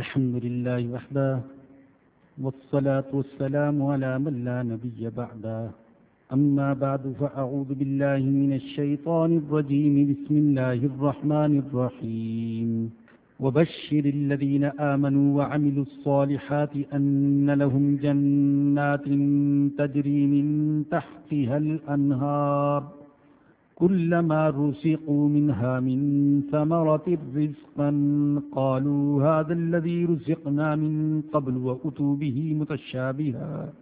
الحمد للہ وحدہ والصلاة والسلام على من لا نبي بعده. أما بعد، فأعوذ بالله من الشيطان الرجيم. بسم الله الرحمن الرحيم. وبشر الذين آمنوا وعملوا الصالحات أن لهم جنات تجري من تحتها الأنهار. كلما رزقوا منها من ثمرة رزقا قالوا هذا الذي رزقنا من قبل وأتوا به متشابها.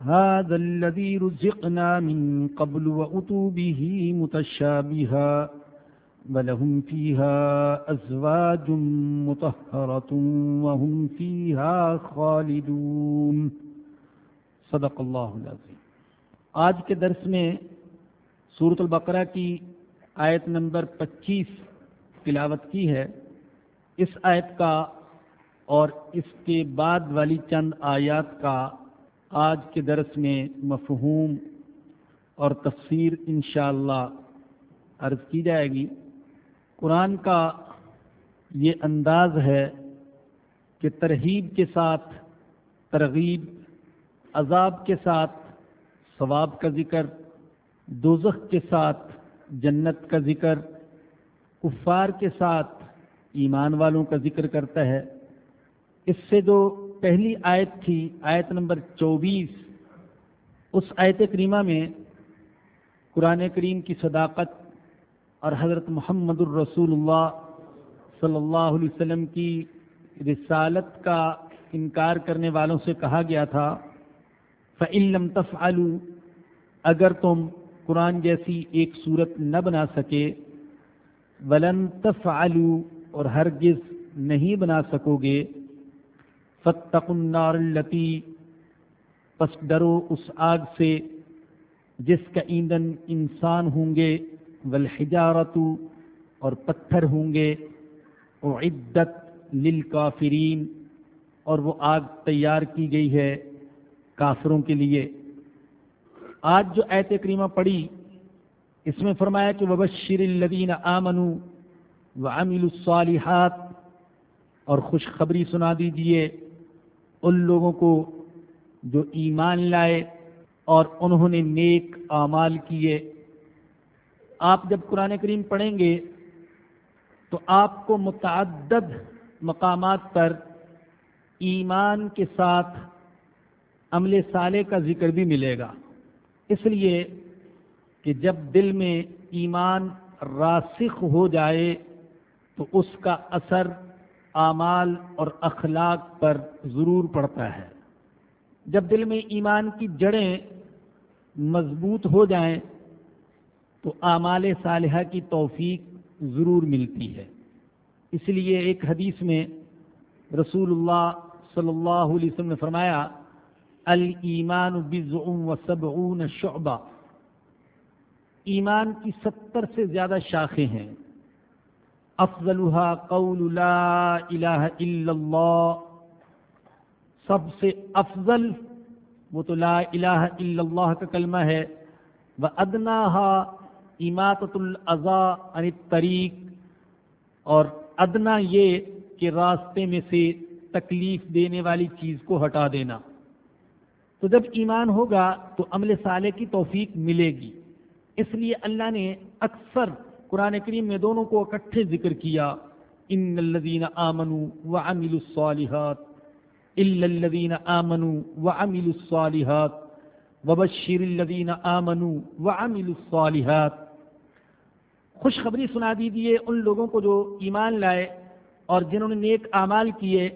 هذا الذي رزقنا من قبل وأتوا به متشابها. ولهم فيها أزواج مطهرة وهم فيها خالدون. صدق اللہ العظیم آج کے درس میں سورت البقرہ کی آیت نمبر پچیس تلاوت کی ہے۔ اس آیت کا اور اس کے بعد والی چند آیات کا آج کے درس میں مفہوم اور تفسیر انشاءاللہ اللہ عرض کی جائے گی۔ قرآن کا یہ انداز ہے کہ ترغیب کے ساتھ، ترغیب، عذاب کے ساتھ، ثواب کا ذکر دوزخ کے ساتھ جنت کا ذکر، کفار کے ساتھ ایمان والوں کا ذکر کرتا ہے۔ اس سے جو پہلی آیت تھی، آیت نمبر چوبیس، اس آیت کریمہ میں قرآن کریم کی صداقت اور حضرت محمد الرسول اللہ صلی اللہ علیہ وسلم کی رسالت کا انکار کرنے والوں سے کہا گیا تھا فعلم تفعلوا، اگر تم قرآن جیسی ایک صورت نہ بنا سکے، ولن تفعلوا اور ہرگز نہیں بنا سکو گے فتق النار التی پس ڈرو اس آگ سے جس کا ایندھن انسان ہوں گے۔ والحجارت اور پتھر ہوں گے۔ عدت للکافرین، اور وہ آگ تیار کی گئی ہے کافروں کے لیے۔ آج جو ایت کریمہ پڑھی، اس میں فرمایا کہ وبشر الذین آمنوا وعملوا الصالحات، اور خوشخبری سنا دیجیے ان لوگوں کو جو ایمان لائے اور انہوں نے نیک اعمال کیے۔ آپ جب قرآن کریم پڑھیں گے تو آپ کو متعدد مقامات پر ایمان کے ساتھ عمل صالح کا ذکر بھی ملے گا۔ اس لیے کہ جب دل میں ایمان راسخ ہو جائے تو اس کا اثر اعمال اور اخلاق پر ضرور پڑتا ہے۔ جب دل میں ایمان کی جڑیں مضبوط ہو جائیں تو اعمال صالحہ کی توفیق ضرور ملتی ہے۔ اس لیے ایک حدیث میں رسول اللہ صلی اللہ علیہ وسلم نے فرمایا المان بزعم و سبعون شعبہ۔ ایمان کی ستر سے زیادہ شاخیں ہیں۔ افضلها قول لا الہ الا اللہ۔ سب سے افضل وہ تو لا الہ الا اللہ کا کلمہ ہے۔ وہ ادنا اماطت الضا عن طریق اور ادنا یہ کہ راستے میں سے تکلیف دینے والی چیز کو ہٹا دینا۔ تو جب ایمان ہوگا تو عمل صالح کی توفیق ملے گی۔ اس لیے اللہ نے اکثر قرآن کریم میں دونوں کو اکٹھے ذکر کیا۔ ان الذین آمنوا وعملوا الصالحات الا الذین آمنوا وعملوا الصالحات وبشر الذین آمنوا وعملوا الصالحات۔ خوشخبری سنا دیجیے ان لوگوں کو جو ایمان لائے اور جنہوں نے نیک اعمال کیے۔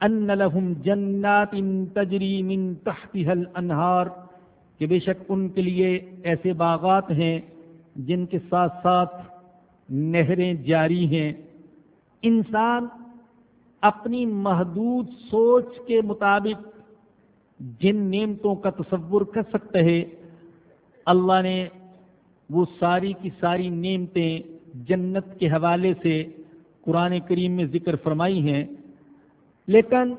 ان لهم جنات تجری من تحتها الانہار کہ بے شک ان کے لیے ایسے باغات ہیں جن کے ساتھ ساتھ نہریں جاری ہیں۔ انسان اپنی محدود سوچ کے مطابق جن نعمتوں کا تصور کر سکتا ہے، اللہ نے وہ ساری کی ساری نعمتیں جنت کے حوالے سے قرآن کریم میں ذکر فرمائی ہیں۔ لیکن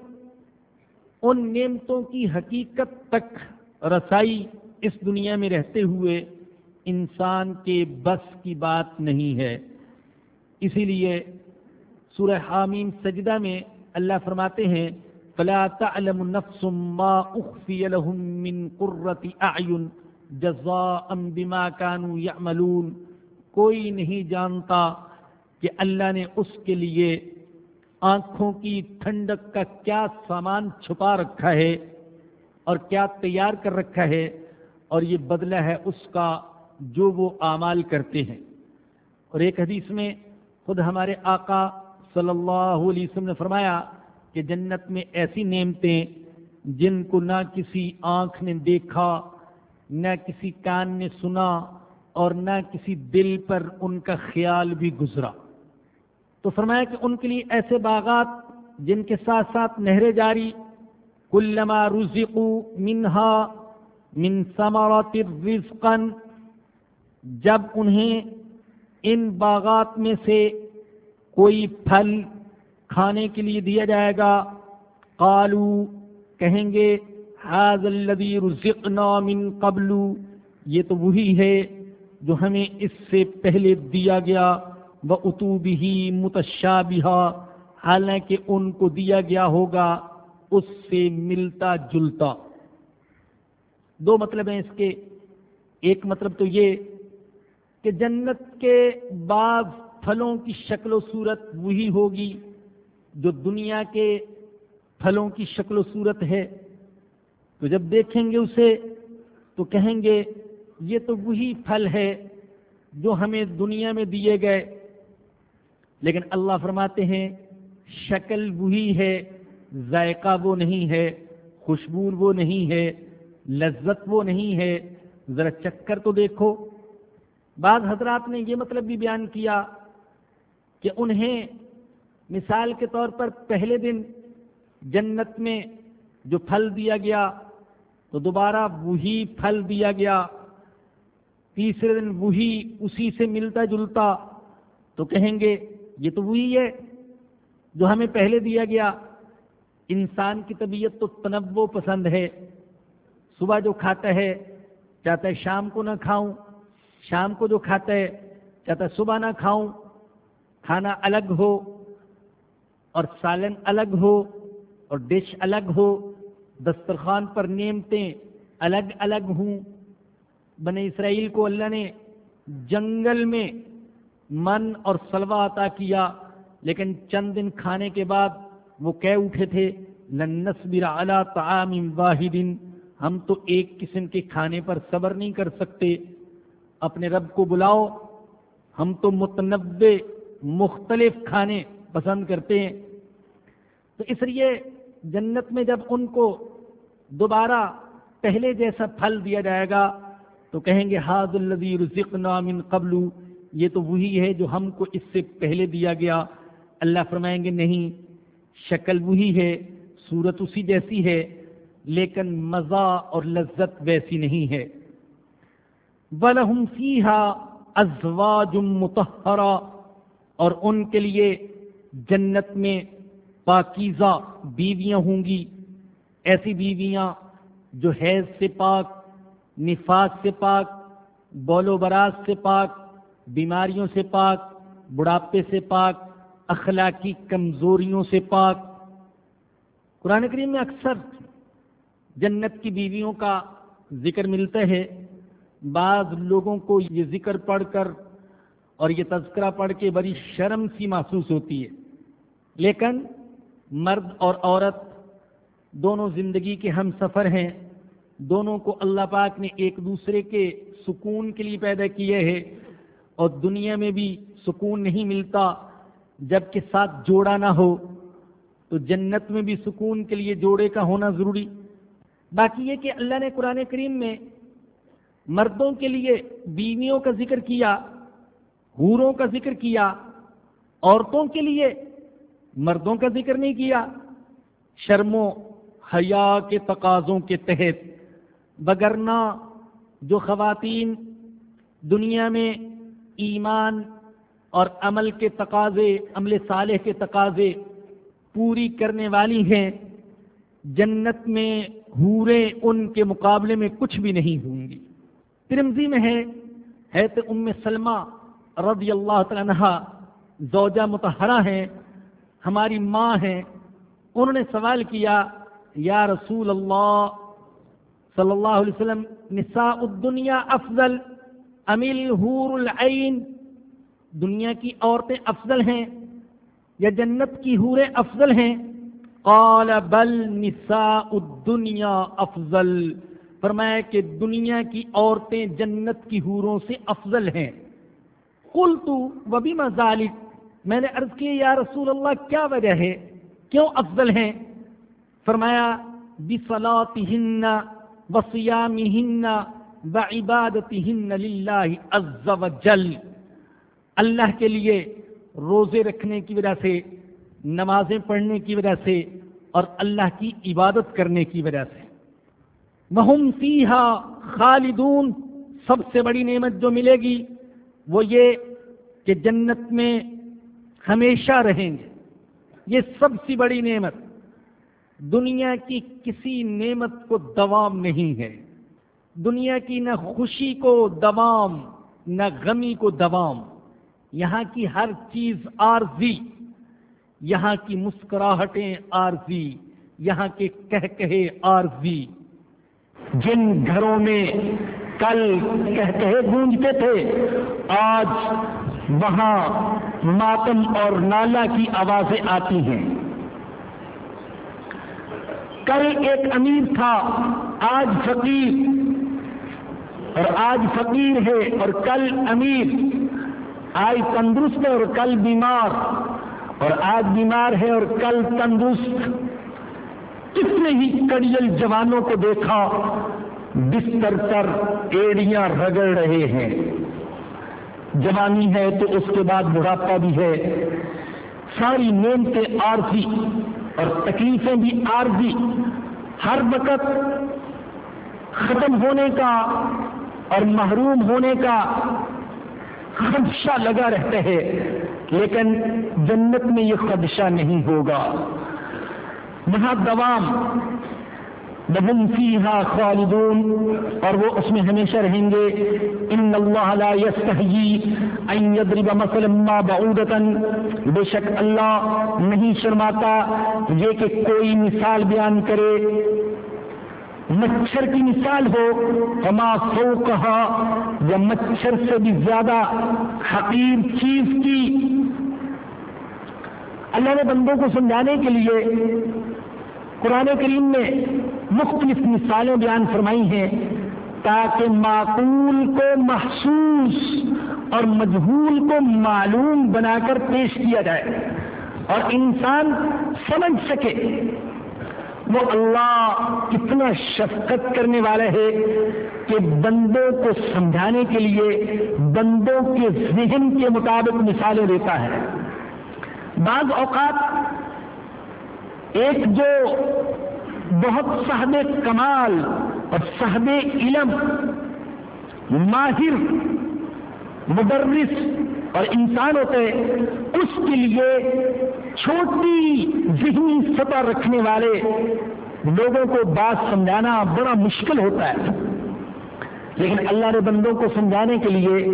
ان نعمتوں کی حقیقت تک رسائی اس دنیا میں رہتے ہوئے انسان کے بس کی بات نہیں ہے۔ اسی لیے سورہ حامیم سجدہ میں اللہ فرماتے ہیں، فلا تعلم نفس ما اخفی لهم من قرۃ اعین جزاء بما كانوا يعملون۔ کوئی نہیں جانتا کہ اللہ نے اس کے لیے آنکھوں کی ٹھنڈک کا کیا سامان چھپا رکھا ہے اور کیا تیار کر رکھا ہے اور یہ بدلہ ہے اس کا جو وہ اعمال کرتے ہیں۔ اور ایک حدیث میں خود ہمارے آقا صلی اللہ علیہ وسلم نے فرمایا کہ جنت میں ایسی نعمتیں جن کو نہ کسی آنکھ نے دیکھا، نہ کسی کان نے سنا اور نہ کسی دل پر ان کا خیال بھی گزرا۔ تو فرمایا کہ ان کے لیے ایسے باغات جن کے ساتھ ساتھ نہریں جاری، کلما رزقوا منہا من ثمرات رزقا، جب انہیں ان باغات میں سے کوئی پھل کھانے کے لیے دیا جائے گا۔ قالو کہیں گے حاض الذي رزقنا من قبل یہ تو وہی ہے جو ہمیں اس سے پہلے دیا گیا۔ وہ اتو بھی متشابہ حالانکہ ان کو دیا گیا ہوگا، اس سے ملتا جلتا۔ دو مطلب ہیں اس کے۔ ایک مطلب تو یہ کہ جنت کے بعض پھلوں کی شکل و صورت وہی ہوگی جو دنیا کے پھلوں کی شکل و صورت ہے۔ تو جب دیکھیں گے اسے، تو کہیں گے، یہ تو وہی پھل ہے جو ہمیں دنیا میں دیے گئے۔ لیکن اللہ فرماتے ہیں، شکل وہی ہے، ذائقہ وہ نہیں ہے، خوشبو وہ نہیں ہے، لذت وہ نہیں ہے۔ ذرا چکر تو دیکھو۔ بعض حضرات نے یہ مطلب بھی بیان کیا کہ انہیں مثال کے طور پر پہلے دن جنت میں جو پھل دیا گیا، تو دوبارہ وہی پھل دیا گیا۔ تیسرے دن وہی اسی سے ملتا جلتا۔ تو کہیں گے یہ تو وہی ہے جو ہمیں پہلے دیا گیا۔ انسان کی طبیعت تو تنوع پسند ہے۔ صبح جو کھاتا ہے، چاہتا ہے شام کو نہ کھاؤں۔ شام کو جو کھاتا ہے، چاہتا ہے صبح نہ کھاؤں۔ کھانا الگ ہو اور سالن الگ ہو اور ڈش الگ ہو۔ دسترخوان پر نعمتیں الگ الگ ہوں۔ بنے اسرائیل کو اللہ نے جنگل میں من اور سلوا عطا کیا، لیکن چند دن کھانے کے بعد وہ کہہ اٹھے تھے لنصبر علی طعام واحد، ہم تو ایک قسم کے کھانے پر صبر نہیں کر سکتے۔ اپنے رب کو بلاؤ، ہم تو متنوع، مختلف کھانے پسند کرتے ہیں۔ تو اس لیے جنت میں جب ان کو دوبارہ پہلے جیسا پھل دیا جائے گا، تو کہیں گے حاض الذی رزقنا من قبل یہ تو وہی ہے جو ہم کو اس سے پہلے دیا گیا۔ اللہ فرمائیں گے، نہیں، شکل وہی ہے، صورت اسی جیسی ہے، لیکن مزہ اور لذت ویسی نہیں ہے۔ وَلَهُمْ فِيهَا أَزْوَاجٌ مُطَهَّرَةٌ، اور ان کے لیے جنت میں پاکیزہ بیویاں ہوں گی۔ ایسی بیویاں جو حیض سے پاک نفاذ سے پاک بول و براز سے پاک بیماریوں سے پاک، بڑھاپے سے پاک، اخلاقی کمزوریوں سے پاک۔ قرآن کریم میں اکثر جنت کی بیویوں کا ذکر ملتا ہے۔ بعض لوگوں کو یہ ذکر پڑھ کر اور یہ تذکرہ پڑھ کے بڑی شرم سی محسوس ہوتی ہے۔ لیکن مرد اور عورت دونوں زندگی کے ہم سفر ہیں۔ دونوں کو اللہ پاک نے ایک دوسرے کے سکون کے لیے پیدا کیے ہے۔ اور دنیا میں بھی سکون نہیں ملتا جبکہ ساتھ جوڑا نہ ہو، تو جنت میں بھی سکون کے لیے جوڑے کا ہونا ضروری۔ باقی یہ کہ اللہ نے قرآن کریم میں مردوں کے لیے بیویوں کا ذکر کیا حوروں کا ذکر کیا، عورتوں کے لیے مردوں کا ذکر نہیں کیا۔ شرم و حیا کے تقاضوں کے تحت، بگرنا جو خواتین دنیا میں ایمان اور عمل کے تقاضے، عمل صالح کے تقاضے پوری کرنے والی ہیں۔ جنت میں حوریں ان کے مقابلے میں کچھ بھی نہیں ہوں گی۔ ترمزی میں ہے ہے ام سلمہ رضی اللہ تعالیٰ زوجہ متحرہ ہیں، ہماری ماں ہیں۔ انہوں نے سوال کیا، یا رسول اللہ صلی اللہ علیہ وسلم، نساء الدنیا افضل امیل حور العین، دنیا کی عورتیں افضل ہیں یا جنت کی حوریں افضل ہیں؟ قال، بل نساء الدنیا افضل۔ فرمایا کہ دنیا کی عورتیں جنت کی حوروں سے افضل ہیں۔ کل تو وبی مذالک میں نے عرض کی، یا رسول اللہ، کیا وجہ ہے؟ کیوں افضل ہیں؟ فرمایا بصلاط ہن وسیام و عبادت عز و جل اللہ کے لیے روزے رکھنے کی وجہ سے، نمازیں پڑھنے کی وجہ سے، اور اللہ کی عبادت کرنے کی وجہ سے۔ مہم فیحا خالدون۔ سب سے بڑی نعمت جو ملے گی وہ یہ کہ جنت میں ہمیشہ رہیں گے۔ یہ سب سے بڑی نعمت۔ دنیا کی کسی نعمت کو دوام نہیں ہے۔ دنیا کی نہ خوشی کو دوام، نہ غمی کو دوام۔ یہاں کی ہر چیز عارضی، یہاں کی مسکراہٹیں عارضی، یہاں کے کہہ کہے عارضی۔ جن گھروں میں کل کہہ کہے گونجتے تھے، آج وہاں ماتم اور نالا کی آوازیں آتی ہیں۔ کل ایک امیر تھا، آج فقیر اور آج فقیر ہے اور کل امیر۔ آج تندرست ہے اور کل بیمار۔ اور آج بیمار ہے اور کل تندرست۔ کتنے ہی کڑیل جوانوں کو دیکھا، بستر پر ایڑیاں رگڑ رہے ہیں۔ جوانی ہے تو اس کے بعد بڑھاپا بھی ہے۔ ساری نعمتیں عارضی اور تکلیفیں بھی عارضی۔ ہر وقت ختم ہونے کا اور محروم ہونے کا خدشہ لگا رہتا ہے لیکن جنت میں یہ خدشہ نہیں ہوگا۔ وہاں دوام بہم فیہا خالدون، اور وہ اس میں ہمیشہ رہیں گے۔ ان اللہ لا یستحیی ان یضرب مثلا ما بعودتا۔ بے شک اللہ نہیں شرماتا، یہ کہ کوئی مثال بیان کرے۔ مچھر کی مثال ہو کما سو کہا یا مچھر سے بھی زیادہ حقیر چیز کی۔ اللہ نے بندوں کو سمجھانے کے لیے قرآن کریم میں مختلف مثالیں بیان فرمائی ہیں تاکہ معقول کو محسوس اور مجہول کو معلوم بنا کر پیش کیا جائے اور انسان سمجھ سکے۔ وہ اللہ کتنا شفقت کرنے والا ہے کہ بندوں کو سمجھانے کے لیے، بندوں کے ذہن کے مطابق مثالیں دیتا ہے۔ بعض اوقات ایک جو بہت صاحب کمال اور صاحب علم، ماہر، مدرس اور انسان ہوتے، اس کے لیے چھوٹی ذہنی سطح رکھنے والے لوگوں کو بات سمجھانا بڑا مشکل ہوتا ہے۔ لیکن اللہ نے بندوں کو سمجھانے کے لیے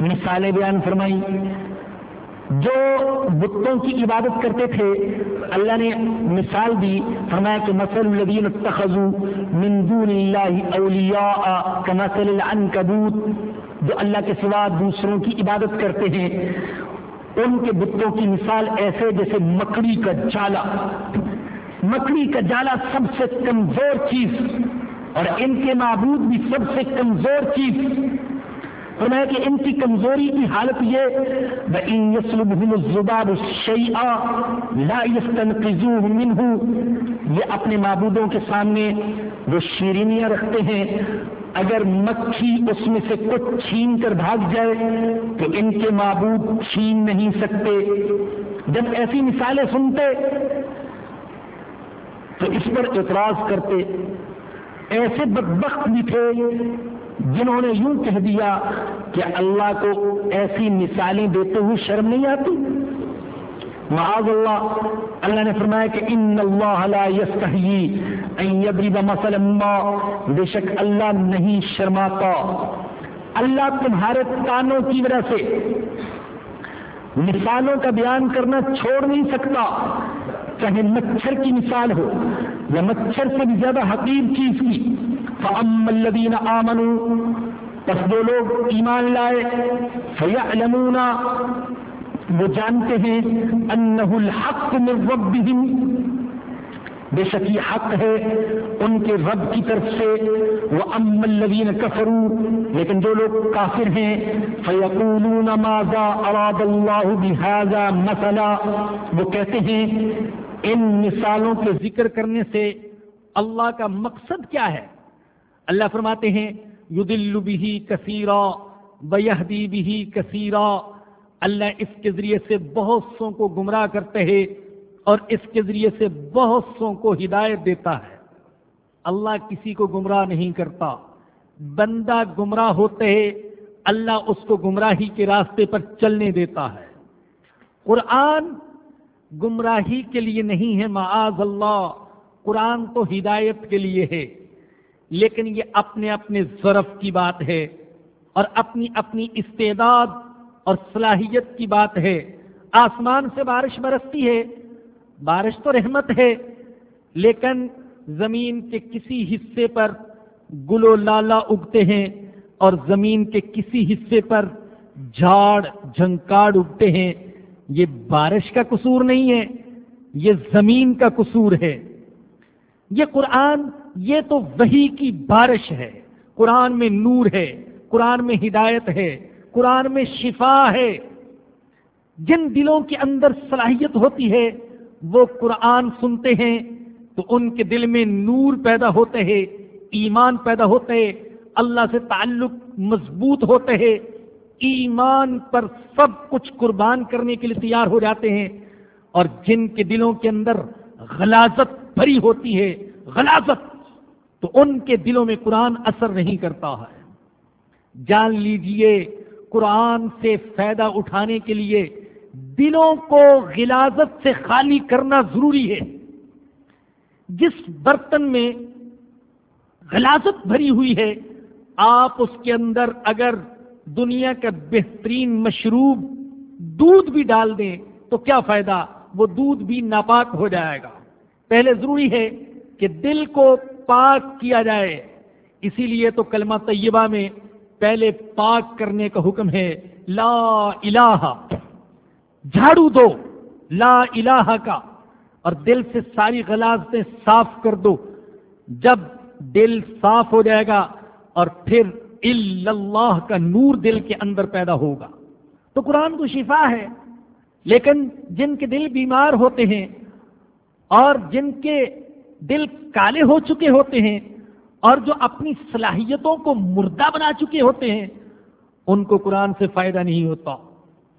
مثالیں بیان فرمائی جو بتوں کی عبادت کرتے تھے، اللہ نے مثال دی، فرمایا کہ مسل الدین اتخذوا من دون اللہ اولیاء کمثل العنکبوت، جو اللہ کے سوا دوسروں کی عبادت کرتے ہیں۔ ان کے بتوں کی مثال ایسے جیسے مکڑی کا جالا۔ مکڑی کا جالا سب سے کمزور چیز اور ان کے معبود بھی سب سے کمزور چیز۔ فرمایا کہ ان کی کمزوری کی حالت یہ الزباب لا يستنقذوه منه۔ یہ اپنے معبودوں کے سامنے وہ شیرینیاں رکھتے ہیں۔ اگر مکھی اس میں سے کچھ چھین کر بھاگ جائے تو ان کے معبود چھین نہیں سکتے۔ جب ایسی مثالیں سنتے تو اس پر اعتراض کرتے۔ ایسے بدبخت بھی تھے جنہوں نے یوں کہہ دیا کہ اللہ کو ایسی مثالیں دیتے ہوئے شرم نہیں آتی۔ معاذ اللہ اللہ نے فرمایا کہ ان اللہ لا ان یضرب مثلا ما، بے شک اللہ نہیں شرماتا۔ اللہ تمہارے کانوں کی وجہ سے مثالوں کا بیان کرنا چھوڑ نہیں سکتا، چاہے مچھر کی مثال ہو، یا مچھر سے بھی زیادہ حقیق چیز کی۔ فَأَمَّا الَّذِينَ آمَنُوا، پس جو لوگ ایمان لائے۔ فَيَعْلَمُونَ وہ جانتے ہیں انَّهُ الْحَقُ مِنْ رَبِّهِمْ بے شک یہ حق ہے ان کے رب کی طرف سے۔ وہ ام الذین کفروا لیکن جو لوگ کافر ہیں فیقولون ماذا اراد اللہ بهذا مثلا۔ وہ کہتے ہیں، ان مثالوں کے ذکر کرنے سے اللہ کا مقصد کیا ہے؟ اللہ فرماتے ہیں یدل بھی کثیرا بیہدی بھی کثیرا اللہ اس کے ذریعے سے بہت سو کو گمراہ کرتے ہیں اور اس کے ذریعے سے بہت سو کو ہدایت دیتا ہے۔ اللہ کسی کو گمراہ نہیں کرتا۔ بندہ گمراہ ہوتے ہیں، اللہ اس کو گمراہی کے راستے پر چلنے دیتا ہے۔ قرآن گمراہی کے لیے نہیں ہے، معاذ اللہ۔ قرآن تو ہدایت کے لیے ہے، لیکن یہ اپنے اپنے ضرف کی بات ہے اور اپنی اپنی استعداد اور صلاحیت کی بات ہے۔ آسمان سے بارش برستی ہے۔ بارش تو رحمت ہے، لیکن زمین کے کسی حصے پر گل و لالا اگتے ہیں اور زمین کے کسی حصے پر جھاڑ، جھنکاڑ اگتے ہیں۔ یہ بارش کا قصور نہیں ہے، یہ زمین کا قصور ہے۔ یہ قرآن، یہ تو وہی کی بارش ہے۔ قرآن میں نور ہے، قرآن میں ہدایت ہے۔ قرآن میں شفا ہے۔ جن دلوں کے اندر صلاحیت ہوتی ہے، وہ قرآن سنتے ہیں۔ تو ان کے دل میں نور پیدا ہوتے ہیں، ایمان پیدا ہوتے ہیں۔ اللہ سے تعلق مضبوط ہوتے ہیں۔ ایمان پر سب کچھ قربان کرنے کے لیے تیار ہو جاتے ہیں۔ اور جن کے دلوں کے اندر غلازت بھری ہوتی ہے، غلازت، تو ان کے دلوں میں قرآن اثر نہیں کرتا ہے۔ جان لیجیے قرآن سے فائدہ اٹھانے کے لیے دلوں کو غلازت سے خالی کرنا ضروری ہے۔ جس برتن میں غلازت بھری ہوئی ہے، آپ اس کے اندر اگر دنیا کا بہترین مشروب دودھ بھی ڈال دیں تو کیا فائدہ؟ وہ دودھ بھی ناپاک ہو جائے گا۔ پہلے ضروری ہے کہ دل کو پاک کیا جائے۔ اسی لیے تو کلمہ طیبہ میں پہلے پاک کرنے کا حکم ہے، لا الہ۔ جھاڑو دو، لا الہ کا۔ اور دل سے ساری غلازتیں صاف کر دو۔ جب دل صاف ہو جائے گا اور پھر اللہ کا نور دل کے اندر پیدا ہوگا۔ تو قرآن تو شفا ہے۔ لیکن جن کے دل بیمار ہوتے ہیں اور جن کے دل کالے ہو چکے ہوتے ہیں اور جو اپنی صلاحیتوں کو مردہ بنا چکے ہوتے ہیں، ان کو قرآن سے فائدہ نہیں ہوتا۔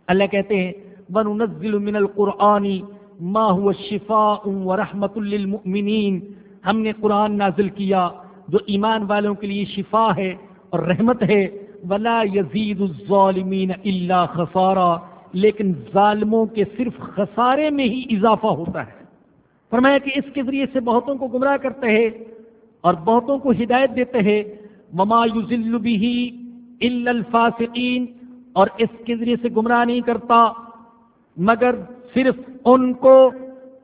اللہ کہتے ہیں بن من القرآنی ما هو شفا و رحمت للمؤمنین ہم نے قرآن نازل کیا جو ایمان والوں کے لیے شفا ہے اور رحمت ہے۔ ولا یزید الظالمین الا خسارا۔ لیکن ظالموں کے صرف خسارے میں ہی اضافہ ہوتا ہے۔ فرمایا کہ اس کے ذریعے سے بہتوں کو گمراہ کرتے ہیں۔ اور بہتوں کو ہدایت دیتے ہیں۔ مما یوزل بھی الا الفاسقین اور اس کے ذریعے سے گمراہ نہیں کرتا، مگر صرف ان کو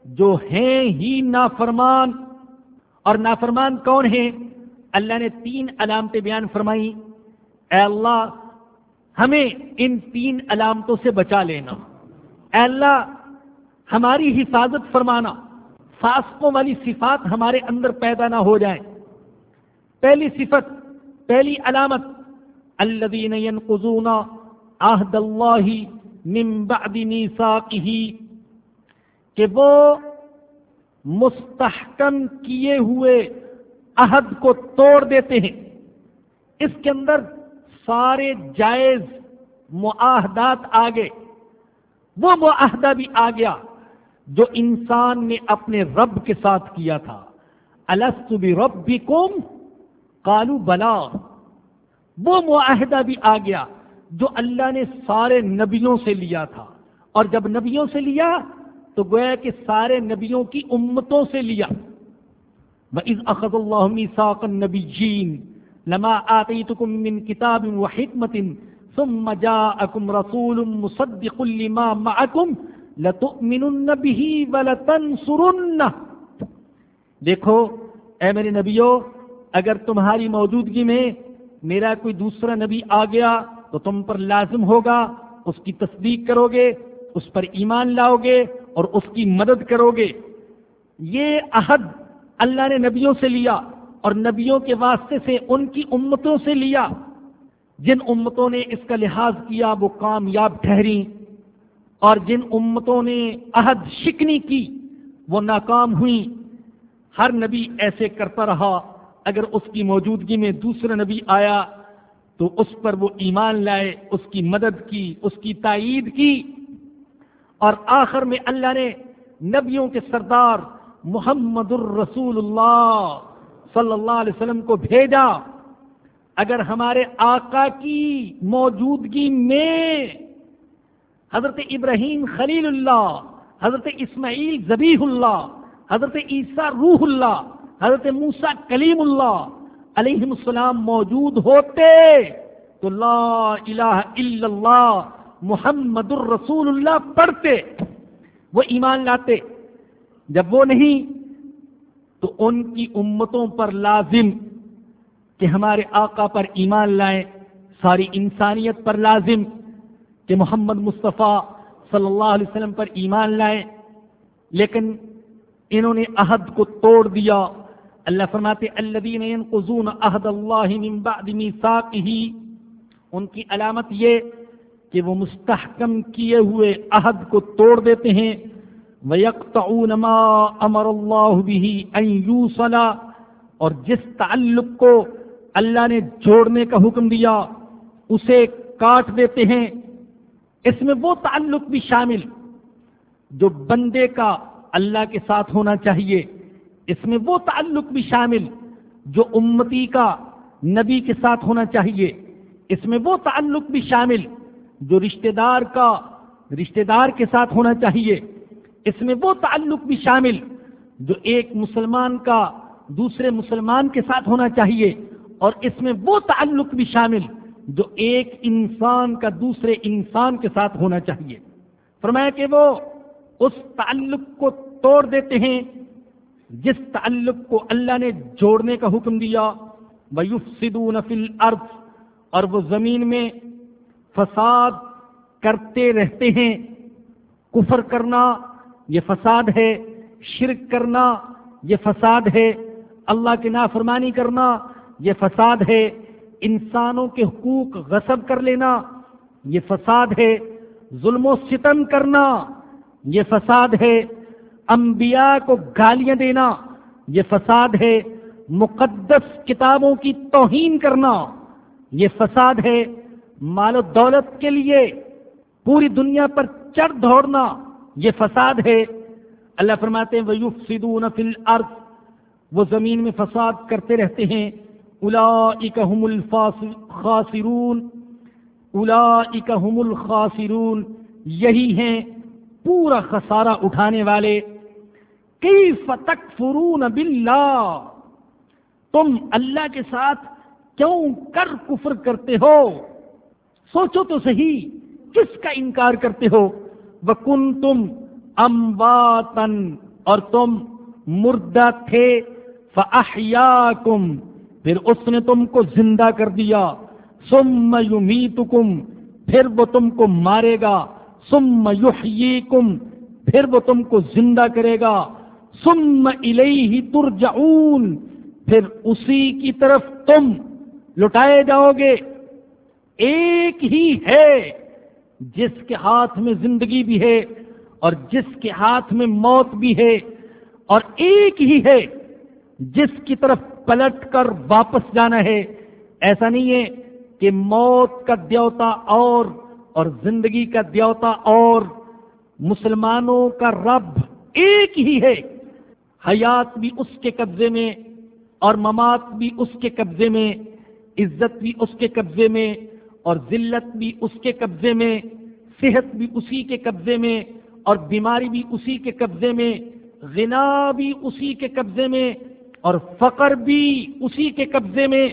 جو ہیں ہی نافرمان۔ اور نافرمان کون ہیں؟ اللہ نے تین علامتیں بیان فرمائی اے اللہ، ہمیں ان تین علامتوں سے بچا لینا۔ اے اللہ، ہماری حفاظت فرمانا۔ فاسقوں والی صفات ہمارے اندر پیدا نہ ہو جائیں۔ پہلی صفت، پہلی علامت الذين ينقضون عهد الله من بعد ميثاقه کہ وہ مستحکم کیے ہوئے عہد کو توڑ دیتے ہیں۔ اس کے اندر سارے جائز معاہدات آگے وہ معاہدہ بھی آ گیا جو انسان نے اپنے رب کے ساتھ کیا تھا۔ السط بھی رب بھی کوم کالو بلا. وہ معاہدہ بھی آ گیا جو اللہ نے سارے نبیوں سے لیا تھا۔ اور جب نبیوں سے لیا تو گویا کہ سارے نبیوں کی امتوں سے لیا۔ بز وَإِذْ أَخَذَ اللَّهُ مِيثَاقَ النَّبِيِّينَ لَمَا آتَيْتُكُم مِّن كِتَابٍ وَحِكْمَةٍ ثُمَّ جَاءَكُمْ رَسُولٌ مُصَدِّقٌ لِّمَا مَعَكُمْ لَتُؤْمِنُنَّ بِهِ وَلَتَنصُرُنَّهُ۔ دیکھو، اے میرے نبیوں اگر تمہاری موجودگی میں میرا کوئی دوسرا نبی آ گیا تو تم پر لازم ہوگا اس کی تصدیق کرو گے اس پر ایمان لاؤ گے اور اس کی مدد کرو گے یہ عہد اللہ نے نبیوں سے لیا اور نبیوں کے واسطے سے ان کی امتوں سے لیا۔ جن امتوں نے اس کا لحاظ کیا، وہ کامیاب ٹھہری اور جن امتوں نے عہد شکنی کی، وہ ناکام ہوئی ہر نبی ایسے کرتا رہا۔ اگر اس کی موجودگی میں دوسرا نبی آیا تو اس پر وہ ایمان لائے، اس کی مدد کی، اس کی تائید کی۔ اور آخر میں اللہ نے نبیوں کے سردار محمد الرسول اللہ صلی اللہ علیہ وسلم کو بھیجا۔ اگر ہمارے آقا کی موجودگی میں حضرت ابراہیم خلیل اللہ، حضرت اسماعیل ذبیح اللہ، حضرت عیسیٰ روح اللہ حضرت موسا کلیم اللہ علیہ السلام موجود ہوتے تو لا الہ الا اللہ محمد الرسول اللہ پڑھتے، وہ ایمان لاتے۔ جب وہ نہیں تو ان کی امتوں پر لازم کہ ہمارے آقا پر ایمان لائیں، ساری انسانیت پر لازم کہ محمد مصطفیٰ صلی اللہ علیہ وسلم پر ایمان لائیں۔ لیکن انہوں نے عہد کو توڑ دیا۔ اللہ فرماتے الذین ينقضون عہد اللہ من بعد میثاقہ، ان کی علامت یہ کہ وہ مستحکم کیے ہوئے عہد کو توڑ دیتے ہیں، وَيَقْطَعُونَ مَا أَمَرَ اللَّهُ بِهِ أَن يُوصَلَ، اور جس تعلق کو اللہ نے جوڑنے کا حکم دیا، اسے کاٹ دیتے ہیں، اس میں وہ تعلق بھی شامل جو بندے کا اللہ کے ساتھ ہونا چاہیے۔ اس میں وہ تعلق بھی شامل جو امتی کا نبی کے ساتھ ہونا چاہیے۔ اس میں وہ تعلق بھی شامل جو رشتہ دار کا، رشتہ دار کے ساتھ ہونا چاہیے۔ اس میں وہ تعلق بھی شامل جو ایک مسلمان کا، دوسرے مسلمان کے ساتھ ہونا چاہیے۔ اور اس میں وہ تعلق بھی شامل جو ایک انسان کا، دوسرے انسان کے ساتھ ہونا چاہیے۔ فرمایا کہ وہ اس تعلق کو توڑ دیتے ہیں جس تعلق کو اللہ نے جوڑنے کا حکم دیا، وَيُفْسِدُونَ فِي الْأَرْضِ، اور وہ زمین میں فساد کرتے رہتے ہیں۔ کفر کرنا یہ فساد ہے، شرک کرنا یہ فساد ہے۔ اللہ کی نافرمانی کرنا یہ فساد ہے۔ انسانوں کے حقوق غصب کر لینا یہ فساد ہے۔ ظلم و ستم کرنا یہ فساد ہے۔ انبیاء کو گالیاں دینا، یہ فساد ہے، مقدس کتابوں کی توہین کرنا، یہ فساد ہے مال و دولت کے لیے پوری دنیا پر چڑھ دوڑنا، یہ فساد ہے۔ اللہ فرماتے ہیں، وَيُفْسِدُونَ فِي الْأَرْضِ۔ وہ زمین میں فساد کرتے رہتے ہیں۔ اولئک هم الخاسرون اولئک هم الخاسرون۔ یہی ہیں پورا خسارہ اٹھانے والے۔ کیف تکفرون باللہ تم اللہ کے ساتھ کیوں کر کفر کرتے ہو؟ سوچو تو صحیح، کس کا انکار کرتے ہو؟ وکن تم امواتن اور تم مردہ تھے فاحیاکم پھر اس نے تم کو زندہ کر دیا۔ ثم یمیتکم پھر وہ تم کو مارے گا۔ ثم یحییکم پھر وہ تم کو زندہ کرے گا۔ ثم الیہ ترجعون، پھر اسی کی طرف تم لٹائے جاؤ گے۔ ایک ہی ہے جس کے ہاتھ میں زندگی بھی ہے اور جس کے ہاتھ میں موت بھی ہے، اور ایک ہی ہے جس کی طرف پلٹ کر واپس جانا ہے۔ ایسا نہیں ہے کہ موت کا دیوتا اور اور زندگی کا دیوتا اور، مسلمانوں کا رب ایک ہی ہے۔ حیات بھی اس کے قبضے میں اور ممات بھی اس کے قبضے میں، عزت بھی اس کے قبضے میں اور ذلت بھی اس کے قبضے میں، صحت بھی اسی کے قبضے میں اور بیماری بھی اسی کے قبضے میں، غنا بھی اسی کے قبضے میں اور فقر بھی اسی کے قبضے میں۔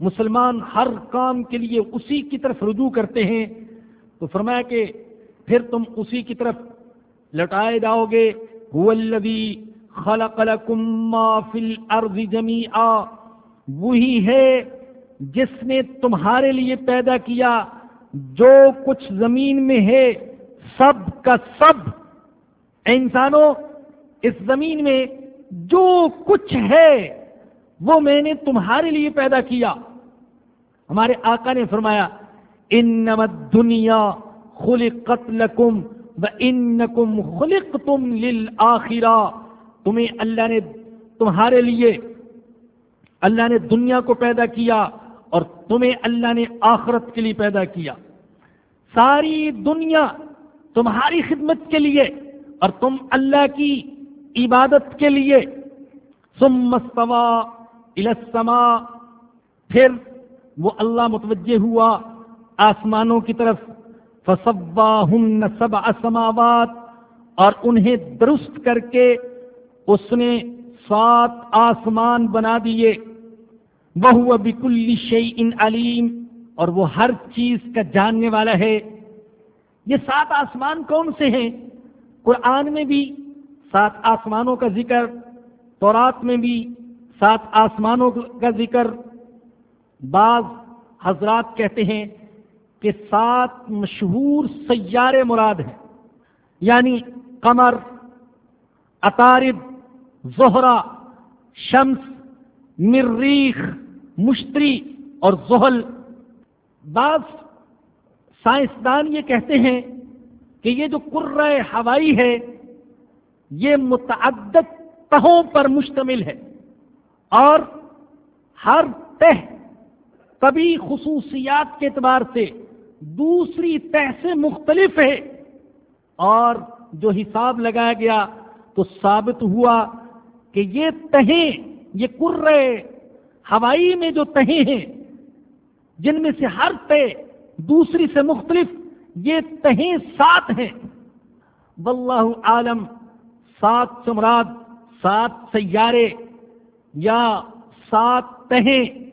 مسلمان ہر کام کے لیے اسی کی طرف رجوع کرتے ہیں۔ تو فرمایا کہ پھر تم اسی کی طرف لٹائے جاؤ گے۔ خلق لكم ما في الارض جميعا وہی ہے جس نے تمہارے لیے پیدا کیا۔ جو کچھ زمین میں ہے، سب کا سب۔ انسانوں، اس زمین میں جو کچھ ہے، وہ میں نے تمہارے لیے پیدا کیا۔ ہمارے آقا نے فرمایا ان دنیا خلقت لکم و انکم خلقتم للآخرہ۔ تمہیں اللہ نے تمہارے لیے اللہ نے دنیا کو پیدا کیا اور تمہیں اللہ نے آخرت کے لیے پیدا کیا۔ ساری دنیا تمہاری خدمت کے لیے اور تم اللہ کی عبادت کے لیے۔ ثم استوا الى السماء۔ پھر وہ اللہ متوجہ ہوا آسمانوں کی طرف۔ فصواہن سبع سماوات اور انہیں درست کر کے اس نے سات آسمان بنا دیے۔ وہ بکل شعی علیم۔ اور وہ ہر چیز کا جاننے والا ہے۔ یہ سات آسمان کون سے ہیں؟ قرآن میں بھی سات آسمانوں کا ذکر، تورات میں بھی سات آسمانوں کا ذکر۔ بعض حضرات کہتے ہیں کہ سات مشہور سیارے مراد ہیں یعنی قمر اطارب، زہرا، شمس مریخ مشتری اور زحل۔ بعض سائنسدان یہ کہتے ہیں کہ یہ جو قرہ ہوائی ہے، یہ متعدد تہوں پر مشتمل ہے اور ہر تہ کبھی خصوصیات کے اعتبار سے دوسری تہ سے مختلف ہے اور جو حساب لگایا گیا تو ثابت ہوا کہ یہ تہیں، یہ کرے ہوائی میں جو تہیں ہیں، جن میں سے ہر تہ دوسری سے مختلف، یہ تہیں سات ہیں۔ واللہ عالم، سات سمراد، سات سیارے یا سات تہیں۔